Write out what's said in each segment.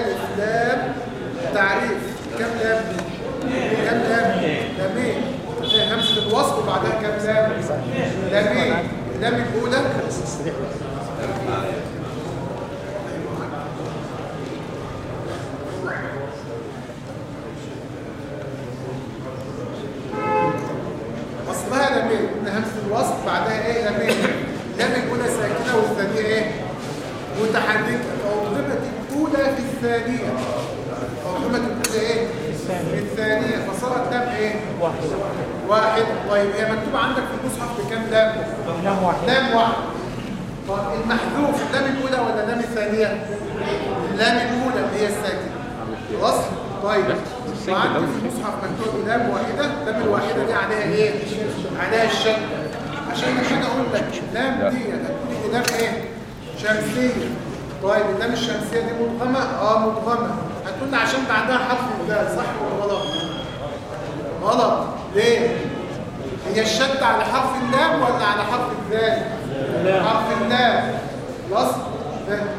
ألف لام تعريف كم لام؟ كم لام؟ لامين همزة الوصل وبعدها كم لام؟ لامين اللام الأولى اصلها لامين قلنا همزه الوصل بعدها إيه لامين اللام الاولى ساكنه والثانيه إيه متحركه فاضربت الاولى في الثانية فاضربت الاولى إيه في الثانية فصارت لام إيه واحد واحد طيب هي مكتوبه عندك في المصحف بكام لام لام واحد لام واحد طب المحذوف اللام الاولى ولا اللام الثانية اللام الاولى اللي هي الساكنه خلاص طيب وعندي في المصحف مكتوب لام واحدة. اللام الواحدة دي عليها إيه؟ عليها الشد عشان عشان أقول لك اللام دي لي لام إيه؟ شمسية. طيب اللام الشمسية دي مدغمه آه مدغمه هتقول لي عشان بعدها حرف الدال صح ولا غلط؟ غلط. ليه؟ هي الشد على حرف اللام ولا على حرف الذال حرف اللام. خلاص؟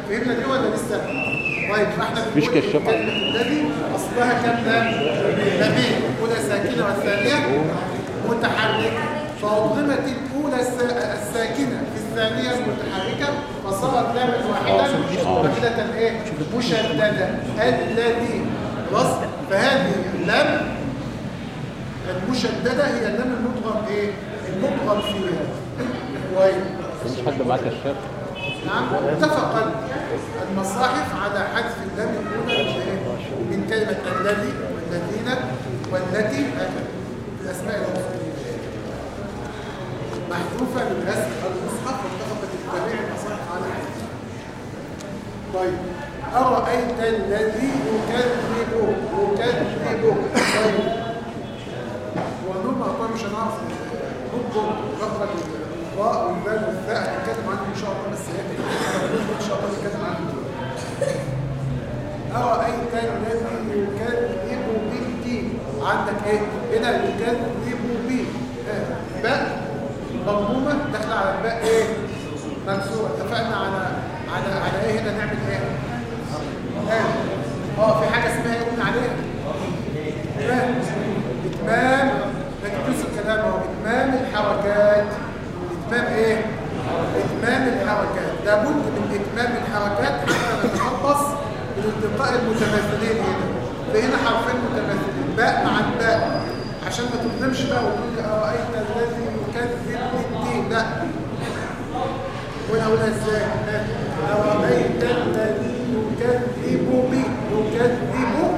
فهمنا دي ولا لسه؟ طيب إحنا مفيش بنقول كشاف. على كلمة الذي أصلها لام لامين الاولى ساكنه والثانية. متحركة. فاضغمت الأولى الس- الساكنة. في الثانية المتحركه فصارت لاما واحدة. واحدة إيه؟ مشددة. الذي خلاص فهذه اللام المشددة هي اللام المدغم إيه؟ المدغم فيها. كويس مفيش حد معاه كشاف نعم اتفق المصاحف على حذف اللام الأولى من كلمة الذي والذين والتي المفردة محذوفة من رسم المصحف واتفقت جميع المصاحف على حذفها طيب أرأيت الذي يكذب يكذب؟ طيب مقطوع مش هنعرف نضبط مخرج الراء والبال والثاء هنتكلم عنه إن شاء الله بس إيه إن شاء الله نتكلم عنه أرأيت الذي يكذب بالدين عندك إيه؟ هنا يكذب به آه، باء مضمومة داخلة على الباء إيه؟ مكسورة اتفقنا على على على إيه هنا نعمل إيه؟ آه. آه في حاجة اسمها إيه عليها؟ إتمام إتمام نكتوس الكلام هو إتمام الحركات إتمام إيه؟ إتمام الحركات. لابد من إتمام الحركات حتى نتخلص من التقاء المتماثلين هنا. فهنا حرفين متماثلين. باء مع الباء. عشان ما تظلمش بقى وتقول لي أرأيت الذي يكذب بالدين؟ لا. ونقولها إزاي أرأيت الذي يكذب بي. يكذب.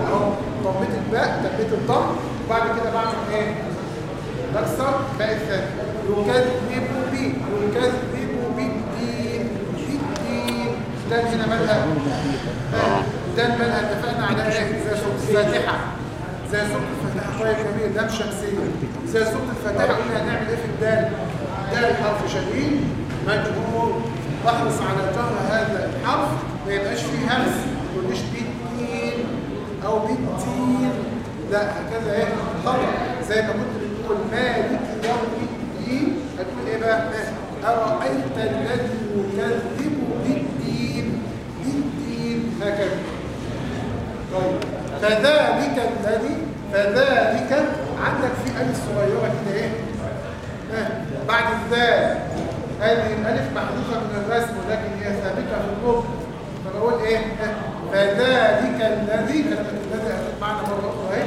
أهو ضميت الباء تبيت الضم. وبعد كده بعمل إيه؟ بكسر باء الثاني. يكذب بي يكذب بالدين بالدين. ده هنا مالها ده مالها اتفقنا على آية. زي سورة الفاتحة. زي سورة الفاتحة طيب جميل ده شمسية. زي سورة الفاتحة قلنا هنعمل إيه في الدال؟ دال حرف شديد. مجهول. واحرص على جهر هذا الحرف. ما يبقاش فيه همس. ما تقوليش بالدين أو بالدين. لا هكذا إيه؟ خطأ. زي ما كنت بتقول مالك يوم الدين. أرأيت الذي يكذب بالدين بالدين هكذا طيب فذلك الذي فذلك عندك في ألف صغيرة كده آه، بعد الذال. هذه الألف محذوفة من الرسم ولكن هي ثابتة في النطق فبقول آه، فذلك الذي كلمة الذي هتبقى معنا مرة أخرى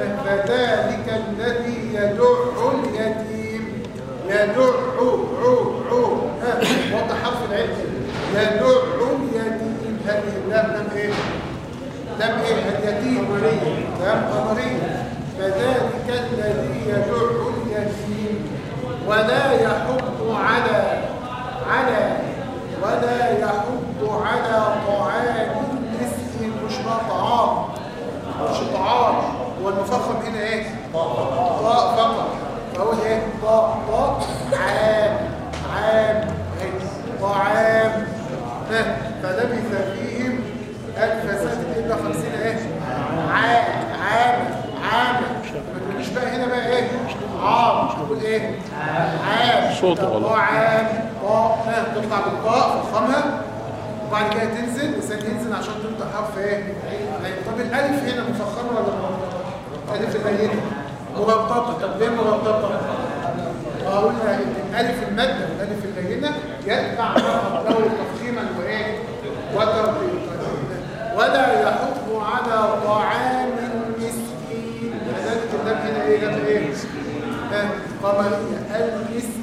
آه، فذلك الذي يدع اليتيم يدع عو عو ها وضع حرف العين يدع اليتيم اللام لام إيه؟ لم إيه؟ اليتيم لم قمرية فذلك الذي يدع اليتيم ولا يحض على على ولا يحض على طعام المسكين مش بقى طعام مش طعام هو المفخم هنا إيه؟ طاء. فقط. فهو إيه؟ طاء طاء. عام عام؟ طعام. فلبث فيهم ألف سنة إلا خمسين إيه؟ عام عام عام ما تقوليش بقى هنا بقى إيه؟ عام تقول إيه؟ عام صوت غلط. طعام طاء ها، تطلع بالطاء تفخمها وبعد كده تنزل لسان ينزل عشان تنطق حرف إيه. طب الألف هنا مفخمة ولا مربطه ألف اللينه مربطه طب ليه مربطه قلنا الالف المادة الالف اللينه ما قبله تفخيما وإيه؟ وترقيقا ولا يحض على طعام المسكين. لذلك اللام هنا إيه؟ لام إيه؟ قمريه المسكين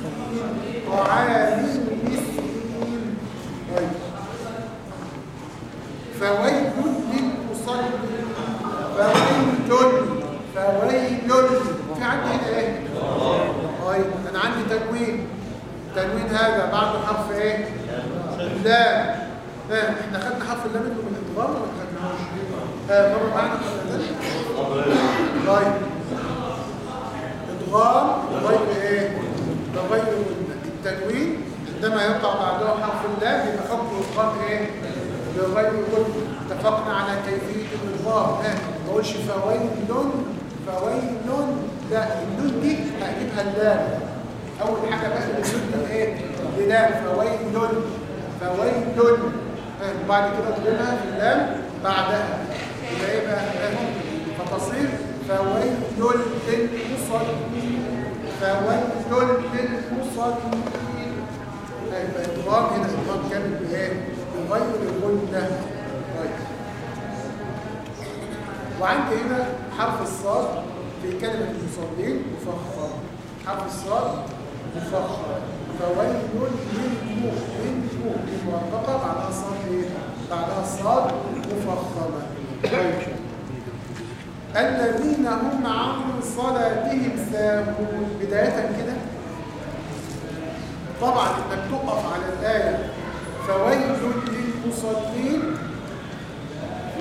طعام المسكين طيب فويل للمصلين فويل فويل في عندي هنا إيه طيب تنوين التنوين هذا بعده حرف إيه؟ لا ها إحنا خدنا حرف اللام اللي من الادغام ولا خدناهوش ها مرة معانا طيب. ادغام غير إيه؟ غير التنوين عندما يقع بعده حرف اللام يبقى حكم الادغام إيه؟ بغير كل اتفقنا على كيفية الادغام ها ما اقولش فويل فويل لا النون دي هجيبها اللام. أول حاجة بقى دي إيه لام فويل فويل وبعد كده اضربها في بعدها. يبقى إيه بقى؟ ها فتصير فويل للمصلين فويل للمصلين هيبقى ادغام هنا ادغام كامل بإيه؟ بغير غنه طيب. وعندي هنا حرف الصاد في كلمة المصلين مفخم حرف الصاد مفخم فويل للمؤمن الموققة بعدها صاد إيه؟ بعدها صاد مفخمة الذين هم عن صلاتهم ساهون. بداية كده. طبعا إنك تقف على الآية. فويل للمصلين.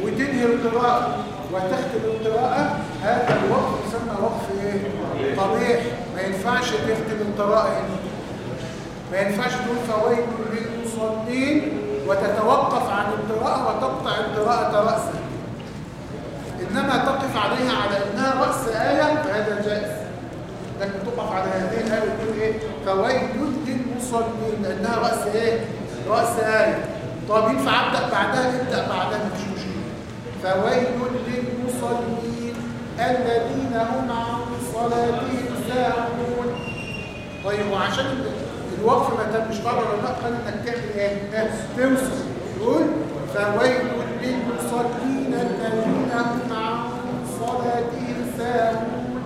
وتنهي القراءة. وتختم القراءة. هذا الوقف يسمى وقف إيه؟ قبيح ما ينفعش تختم القراءة هنا ما ينفعش تقول فويل للمصلين وتتوقف عن القراءة وتقطع القراءة رأسا إنما تقف عليها على إنها رأس آية فهذا جائز. لكن تقف على هذه الآية وتقول إيه؟ فويل للمصلين لأنها رأس إيه؟ رأس آية. طب ينفع أبدأ بعدها؟ ابدأ بعدها مفيش مشكلة. فويل للمصلين الذين هم عن صلاتهم ساهون طيب وعشان الوقف ما تمش بره لأ قال انك تعمل إيه؟ توصل تقول فويل للمصلين الذين هم عن صلاتهم ساهون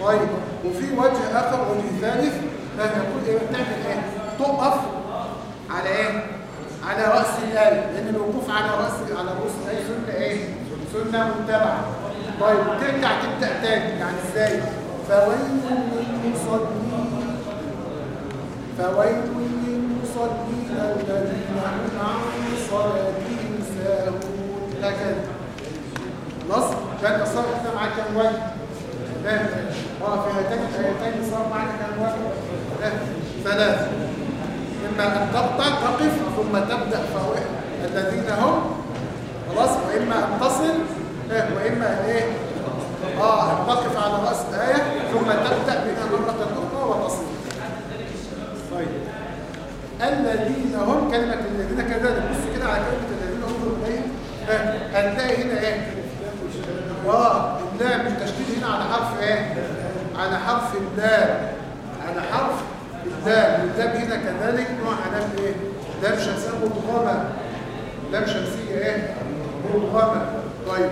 طيب وفي وجه آخر وجه ثالث فنقول إيه بتعمل إيه؟ تقف على إيه؟ على رأس الآية لأن الوقوف على راس على رؤوس الآية سنة إيه؟ سنة متبعه طيب ترجع تبدأ تاني يعني إزاي؟ فويل للمصلين. فويل للمصلين الذين هم عن صلاتهم ساهون. هكذا خلاص؟ كان أصلا إحنا معاك كام وجه ثلاثة. آه في هاتين الايتين صار معاك كام وجه ثلاثة. إما أن تقطع تقف ثم تبدأ فوائد الذين هم خلاص؟ وإما أن تصل وإما أن إيه؟ آه تقف على رأس الآية ثم تبدأ بها مرة أخرى وتصل. طيب. الذين هم كلمة الذين كذلك. بص كده على كلمة الذين هم الذين هتلاقي هنا إيه؟ آه اللام التشديد هنا على حرف إيه؟ على حرف اللام. على حرف اللام. اللام هنا كذلك نوع لام إيه؟ لام شمسية مضغمة. لام شمسية إيه؟ مضغمة. طيب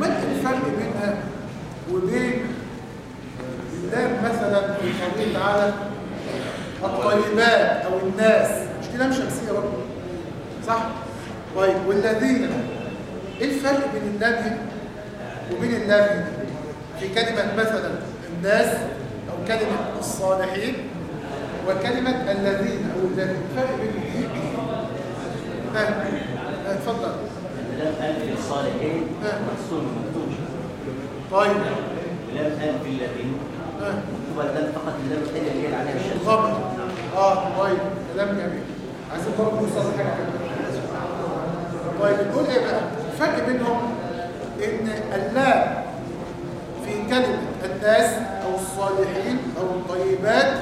ما الفرق بينها وبين اللام مثلا في قوله تعالى الطيبات أو الناس. مش دي لام شمسية برضه. صح؟ طيب والذين إيه الفرق بين هنا وبين هنا في كلمة مثلا الناس أو كلمة الصالحين وكلمة الذين أو الذين. الفرق بين اتفضل. لم ألف الصالحين مقصود مكتوب طيب. لم ألف الذين مكتوبة اللام فقط اللام الثانية اللي هي عليها الشمس غمر آه طيب كلام جميل عايزين برضه نوصل لحاجه طيب نقول إيه بقى الفرق بينهم ان اللام في كلمه الناس أو الصالحين أو الطيبات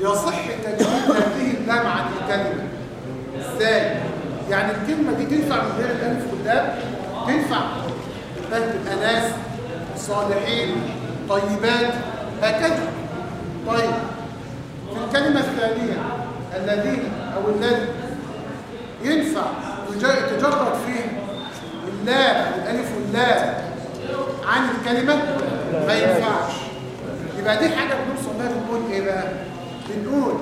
يصح تجديد هذه اللام عن الكلمة إزاي يعني الكلمة دي تنفع من غير الالف واللام تنفع تبقى ناس صالحين طيبات هكذا. طيب في الكلمة الثانية الذين أو الذي ينفع تج- تجرد فيه اللام والالف واللام عن الكلمة؟ ما ينفعش. يبقى دي حاجة بنوصل لها بنقول إيه بقى؟ بنقول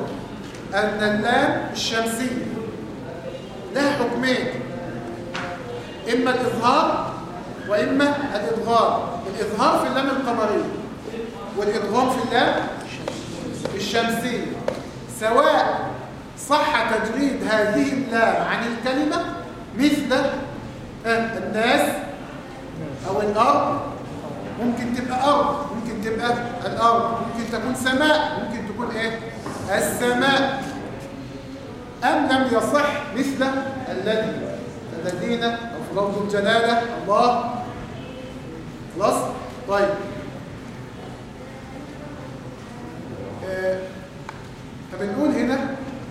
أن اللام الشمسية لها حكمين. إما الإظهار وإما الادغام الإظهار في اللام القمرية والادغام في اللام الشمسية. سواء صح تجريد هذه اللام عن الكلمة مثل آه، الناس أو الأرض ممكن تبقى أرض ممكن تبقى الأرض ممكن تكون سماء ممكن تكون إيه؟ السماء. أم لم يصح مثل الذي الذين في لفظ الجلاله الله. خلاص؟ طيب. آه، فبنقول هنا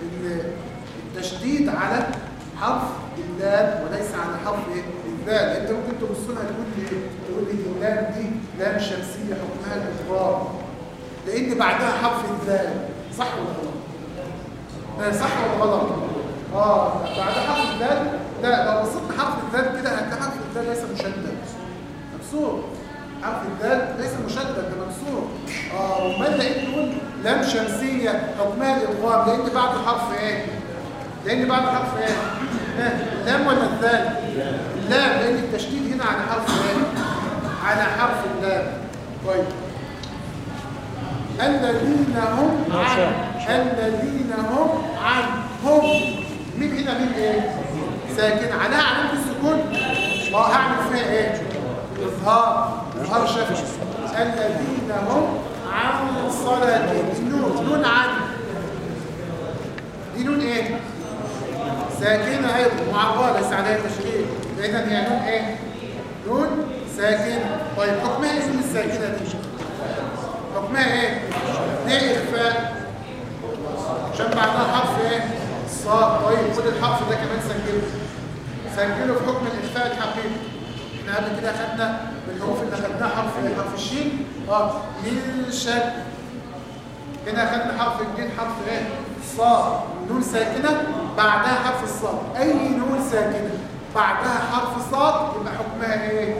إن التشديد على حرف اللام وليس على حرف الذال أنت ممكن تبص لها تقول لي تقول لي اللام دي لام شمسية حكمها الاضرار لأن بعدها حرف الذال صح ولا غلط؟ آه، صح ولا غلط؟ آه بعد حرف الذال لا لو بصيت حرف الذال كده هتلاقي حرف الذال ليس مشدد. مكسور. حرف الذال ليس مشدد ده مكسور. آه وما لقيت نقول لام شمسية حكمها الادغام لأن بعد حرف إيه؟ لأن بعد حرف إيه؟ اللام ولا الذال اللام لأن التشديد هنا على حرف إيه؟ على حرف اللام طيب. الذين هم عن الذين هم عن هم مين هنا؟ مين إيه؟ ساكن. عليها علامة السكون. هعمل فيها إيه؟ إظهار. إظهار شفوي. الذين هم عن صلاتهم النون نون عن دي نون إيه؟ ساكنة أيضا معرضه ليس عليها تشكيل. اذا هي نون إيه؟ نون ساكنة. طيب حكمها اسم الساكنه دي حكمها إيه؟ ليه اخفاء عشان بعدها حرف إيه؟ صاد طيب خد الحرف ده كمان سجله. سجله في حكم الاخفاء الحقيقي. إحنا قبل كده خدنا بالحروف اللي خدناها حرف إيه حرف الشين. آه من شد هنا خدنا حرف الجيم حرف إيه؟ صاد. نون ساكنة بعدها حرف الصاد. أي نون ساكنة بعدها حرف صاد يبقى حكمها إيه؟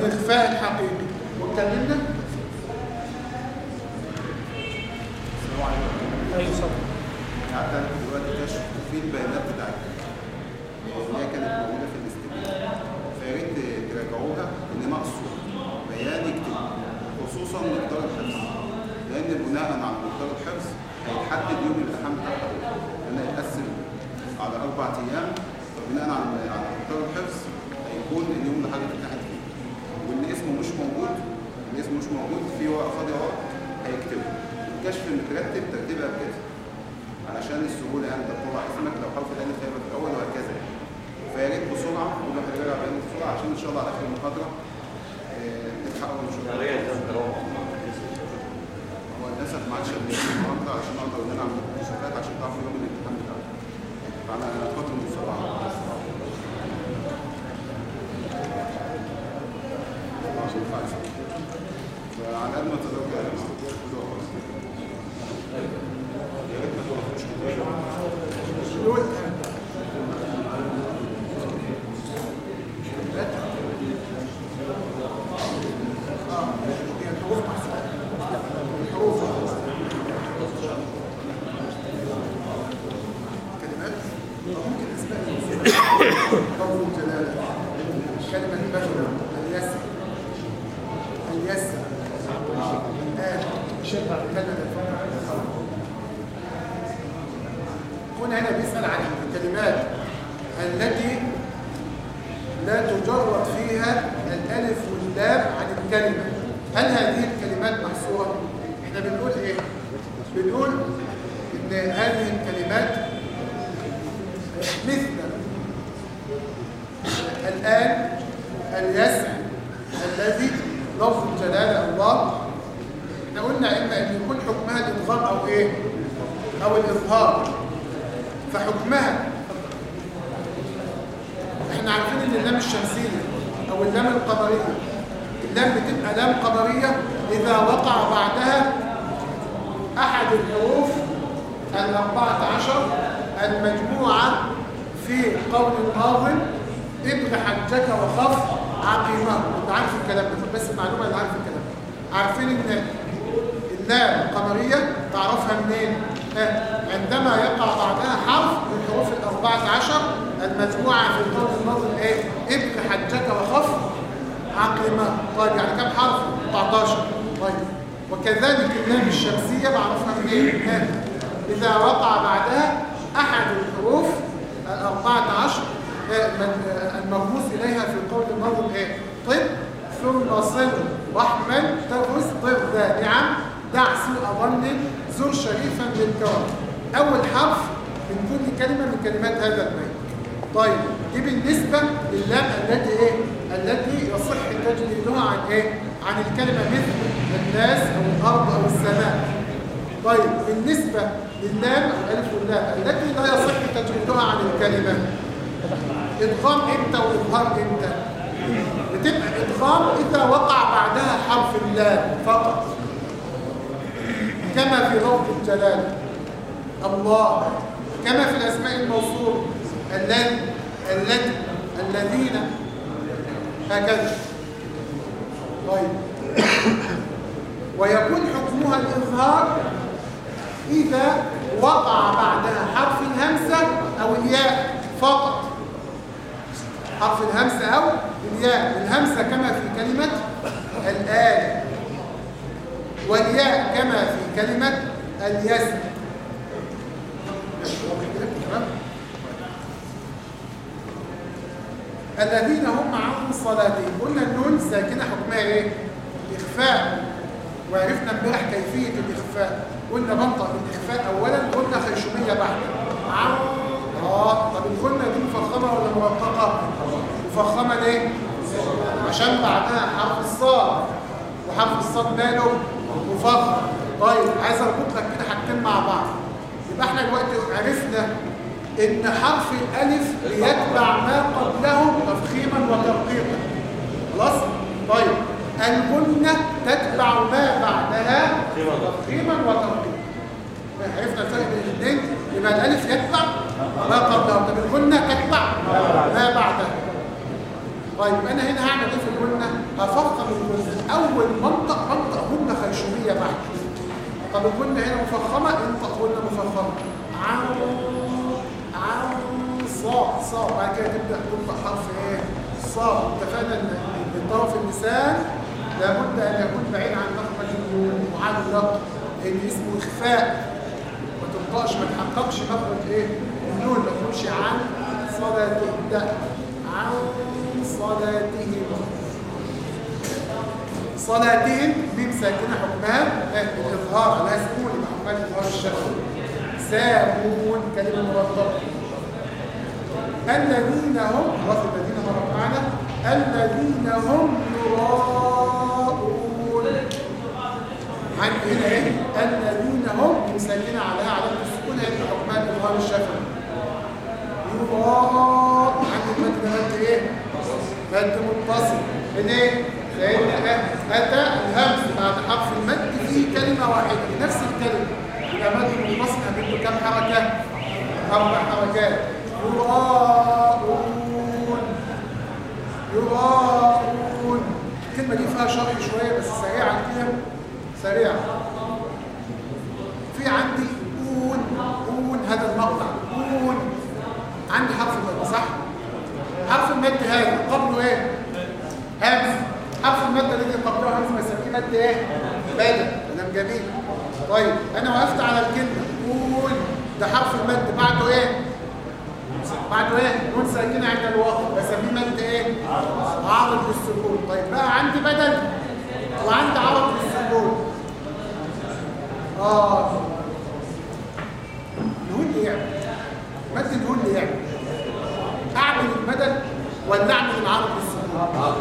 الاخفاء الحقيقي. واتكلمنا؟ أيوه صح قعدت أنا دلوقتي كشف في البيانات بتاعتها اللي هي كانت موجودة في الاستبيان فيا ريت تراجعوها ان مقصود بيان يكتب خصوصا مقدار الحفظ. لأن بناء على مقدار الحفظ هيتحدد يوم الامتحان بتاعها لأن هيتقسم على أربع أيام. فبناء على مقدار الحفظ هيكون اليوم اللي حضرتك امتحنت فيه. واللي اسمه مش موجود اللي اسمه مش موجود في ورقه فاضيه ورق هيكتبه. الكشف مترتب ترتيبها بكده علشان السهولة يعني تطلع اسمك لو حرف الالف هيبقى في الأول وهكذا فيا ريت واحد يراجع بيانات بسرعة عشان إن شاء الله على آخر المحاضره آه، نتحقق ان شاء الله هو للاسف ما عادش قبل النهارده عشان أقدر ان أنا اعمل مسابقات عشان تعرفوا يوم الامتحان بتاعه فانا فتره من الصباح عشان ينفع فعلى قد ما تقدروا كده يا جماعة خدوها خالص يا ريت ما توقفوش كتير نون آه هي الحروف محسوبه الحروف كلمات ممكن اسماء لفظ الجلاله كلمه بشر اليسر اليسر آه. كلمه الفرق هنا بيسأل عن الكلمات التي لا تجرد فيها الألف واللام عن الكلمة هل هذه الكلمات محصورة؟ إحنا بنقول إيه؟ بنقول إن هذه الكلمات مثل الآن اليسع الذي لفظ الجلالة الله إحنا قلنا إما إن يكون حكمها الادغام أو إيه؟ أو الإظهار فحكمها إحنا عارفين إن اللام الشمسية أو اللام القمرية اللام بتبقى لام قمرية إذا وقع بعدها أحد الحروف الأربعة عشر المجموعة في قول الناظم ابغ حجك وخف عقيمة. أنت عارف الكلام ده بس المعلومة اللي عارف الكلام عارفين إن اللام القمرية تعرفها منين؟ آه، عندما يقع بعدها حرف من الحروف الأربعة عشر المجموعة في القول الناظم إيه ابق حجك وخف عقيمة. طيب يعني كم حرف؟ 14 طيب وكذلك اللام الشمسية بعرفها منين آه، إذا وقع بعدها أحد الحروف الأربعة عشر من- المرموز إليها في القول الناظم إيه طب ثم صل واحمل تغز طب ذا نعم دع سوء ظن زر شريفا للكرم أول حرف من كل كلمة من كلمات هذا البيت طيب دي بالنسبة للام التي إيه؟ التي يصح تجريدها عن إيه؟ عن الكلمة مثل الناس أو الأرض أو السماء. طيب بالنسبة للام الالف واللام التي لا يصح تجريدها عن الكلمة. إدغام إمتى وإظهار إمتى؟ بتبقى إدغام إذا وقع بعدها حرف اللام فقط. كما في لفظ الجلال. الله. كما في الأسماء الموصول الذي الذي الذين هكذا. طيب. ويكون حكمها الإظهار إذا وقع بعدها حرف الهمزه أو الياء فقط. حرف الهمزة أو الياء. الهمزة كما في كلمة الآل والياء كما في كلمة اليسر الذين هم عن صلاتهم قلنا النون ساكنة حكمها إيه؟ الإخفاء وعرفنا امبارح كيفية الإخفاء قلنا بنطق الإخفاء أولا قلنا خيشومية بعد عن آه طب الكلمة دي مفخمة ولا مرققة؟ مفخمة ليه؟ عشان بعدها حرف الصاد وحرف الصاد ماله؟ مفخم طيب عايز أربط لك كده حاجتين مع بعض يبقى إحنا دلوقتي عرفنا إن حرف الألف بيتبع ما قبله تفخيما وترقيقا. خلاص؟ طيب. الجنة تتبع ما بعدها تفخيما وترقيقا. عرفنا الفرق بين الاثنين؟ يبقى الألف يتبع ما قبله طب الغنة تتبع ما بعدها. طيب أنا هنا هعمل إيه في الغنة هفخم الغنة أول منطق منطق غنة خيشومية بعد. طب الغنة هنا مفخمة؟ إنطق غنة مفخمة. عن عن صا صا بعد كده تبدأ تنطق حرف إيه؟ صا اتفقنا إن طرف اللسان لابد أن يكون بعيد عن مخرج النون معلق لأن اسمه اخفاء ما تنطقش ما تحققش مخرج إيه؟ النون ما تقولش عن صلاتهم لا عن صلاتهم صلاتهم ميم ساكنة حكمها آه، الاظهار على سكون يبقى الاظهار سامون كلمة مرتبة. الذين هم خلاص الذين مروا معنا الذين هم يراءون. عن هنا إيه؟ الذين هم مساكنه عليها علامه السكون هي حكمان اظهار الشفوي يراء عند المد مد إيه؟ مد متصل. من إيه؟ لأن أتى الهمز بعد حرف المد في كلمة واحدة في نفس الكلمة. مد متصل هنده كم حركة؟ أربع حركات. يراءون يراءون الكلمة دي فيها شرح شوية بس سريعا كده. سريعا في عندي أون. أون هذا المقطع. أون. عندي حرف المد صح؟ حرف المد هذا. قبله إيه؟ همز حرف المد الذي قبله همز بسميه مد إيه؟ بدل كلام جميل طيب أنا وقفت على الكلمة. اون ده حرف المد. بعده إيه؟ بعده إيه؟ نون ساكنة عند الوقت بسميه مد إيه؟ عارض للسكون. طيب بقى عندي بدل. وعندي عرض للسكون. آه. نقول لي يعني؟ مد نقول لي يعني؟ أعمل البدل ولا أعمل العرض للسكون؟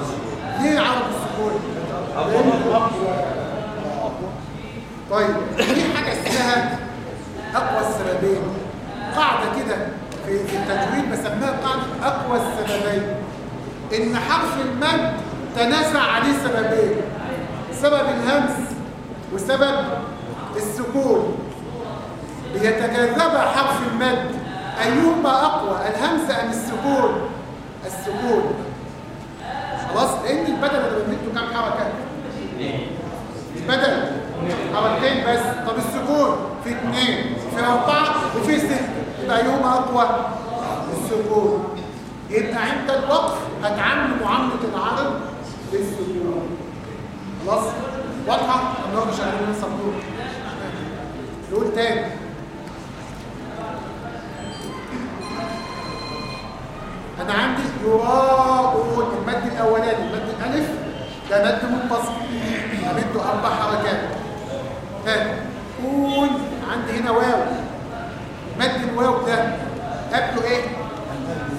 ليه عرض السكون طيب في حاجة اسمها أقوى السببين قاعدة كده في التجويد بسميها قاعدة أقوى السببين إن حرف المد تنازع عليه سببين سبب الهمس وسبب السكون. ليتجاذب حرف المد ايهما أقوى الهمس أم السكون؟ السكون. خلاص لأن البدل اللي بنمده كام حركة؟ البدل. حركتين بس. طب السكون في اثنين في اربعه وفي ستة. يبقى ايهما أقوى. السكون يبقى عند الوقف هتعامل معاملة العرض بالسكون خلاص؟ واضحة؟ النهارده شغالين لسه بنقول نقول تاني. أنا عندي يراءون المد الاولاني المد الألف. ده مد متصل امده أربع حركات ها كون عندي هنا واو مد الواو ده قبله إيه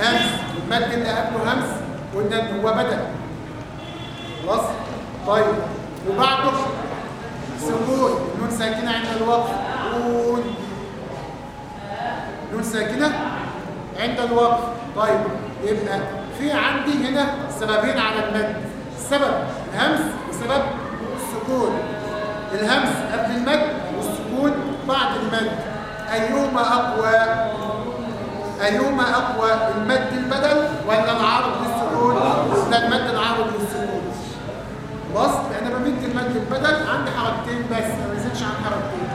همس المد اللي قبله همس قلنا إن هو بدل. خلاص؟ طيب. وبعده سكون. نون ساكنة عند الوقف. كون نون ساكنة عند الوقف. طيب. يبقى في عندي هنا سببين على المد. سبب الهمس وسبب السكون. الهمس قبل المد والسكون بعد المد. أيهما أقوى؟ أيهما أقوى؟ المد البدل ولا العرض؟ للسكون ده المد العرض للسكون خلاص أنا بمد المد البدل عندي حركتين بس ما بزيدش عن حركتين.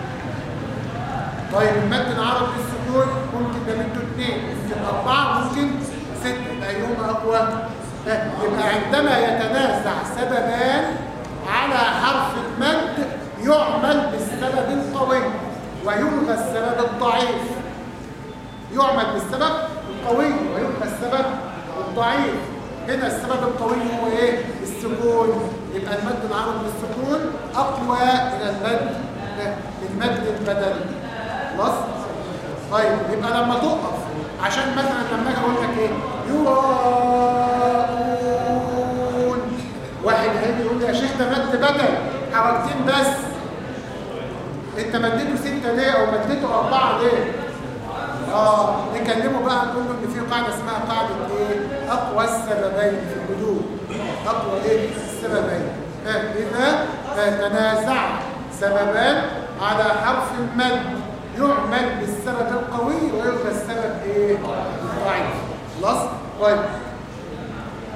طيب المد العرض للسكون ممكن بمده اثنين ممكن أربعة ممكن ستة. ايهما أقوى. ها، يبقى عندما يتنازع سببان على حرف المد يعمل بالسبب القوي ويلغى السبب الضعيف. يعمل بالسبب القوي ويلغى السبب الضعيف. هنا السبب القوي هو إيه؟ السكون. يبقى المد العرض للسكون أقوى من المد المد البدلي خلاص؟ طيب يبقى لما تقف عشان مثلا لما أجي أقول لك إيه؟ يراءون واحد هيجي يقول لي يا شيخ ده مد بدل حركتين بس. أنت مديته ستة ليه؟ أو مديته أربعة ليه؟ آه نكلمه بقى نقول له إن في قاعدة اسمها قاعدة إيه؟ أقوى السببين في الحدود أقوى إيه؟ السببين. إذا تنازع سببان على حرف المد. يعمل بالسبب القوي ويلغى السبب إيه؟ الضعيف خلاص؟ طيب.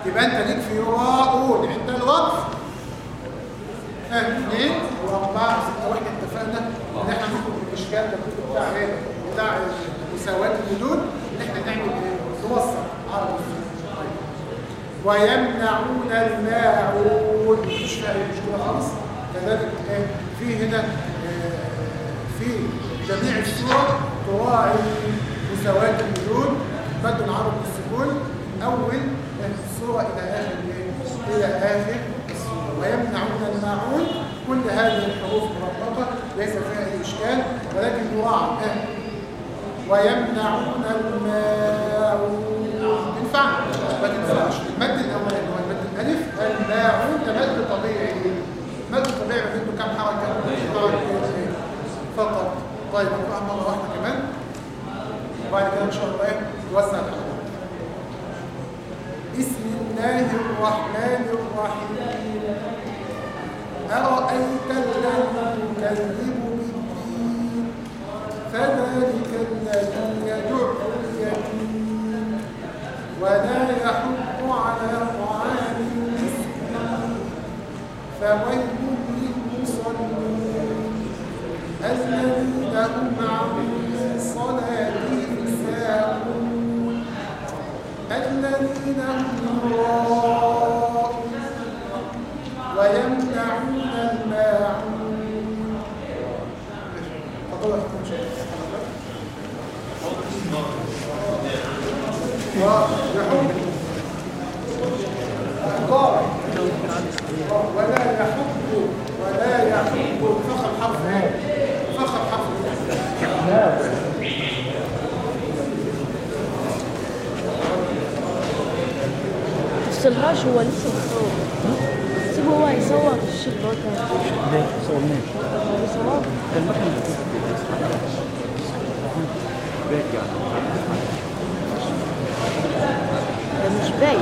يبقى أنت ليك في يراءون عند الوقف. اثنين واربعه وستة وإحنا اتفقنا؟ إن إحنا من الإشكال ده. بتاع إيه؟ بتاع مساواه الحدود ان إحنا نعمل إيه؟ نوصل عرض. ويمنعون الماعون مش فاهم مشكله خالص كذلك إيه؟ في هنا آه، في جميع السور تراعي مساواه الحدود مد العرض بالسكون من أول السوره إلى آخر إيه؟ إلى آخر السوره ويمنعون الماعون كل هذه الحروف مرققه ليس فيها أي إشكال ولكن يراعى آه. ويمنعون الماعون ينفع ما تنفعش المد الاولاني هو المد الألف. الماعون مد طبيعي. مد طبيعي منه كم حركة؟ فقط. طيب نقرأ مرة واحدة كمان. وبعد كده إن شاء الله إيه؟ الحلقة بسم الله الرحمن الرحيم. أرأيت الذي يكذب فذلك الذي يدع اليتيم ولا يحض على طعام المسكين فويل للمصلين. الذين هم عن صلاتهم ساهون. الذين هم يراءون ويمنعون الماعون فضل أحكم شيء ويحب الضار ولا يحب ولا يحب فخر حرف فخر حرف تفصلهاش هو لسه بيصور سيبه هو يصور الشيء اللي هو كان ليه؟ صورناه هو بيصور كان مكان باك يعني ده مش باين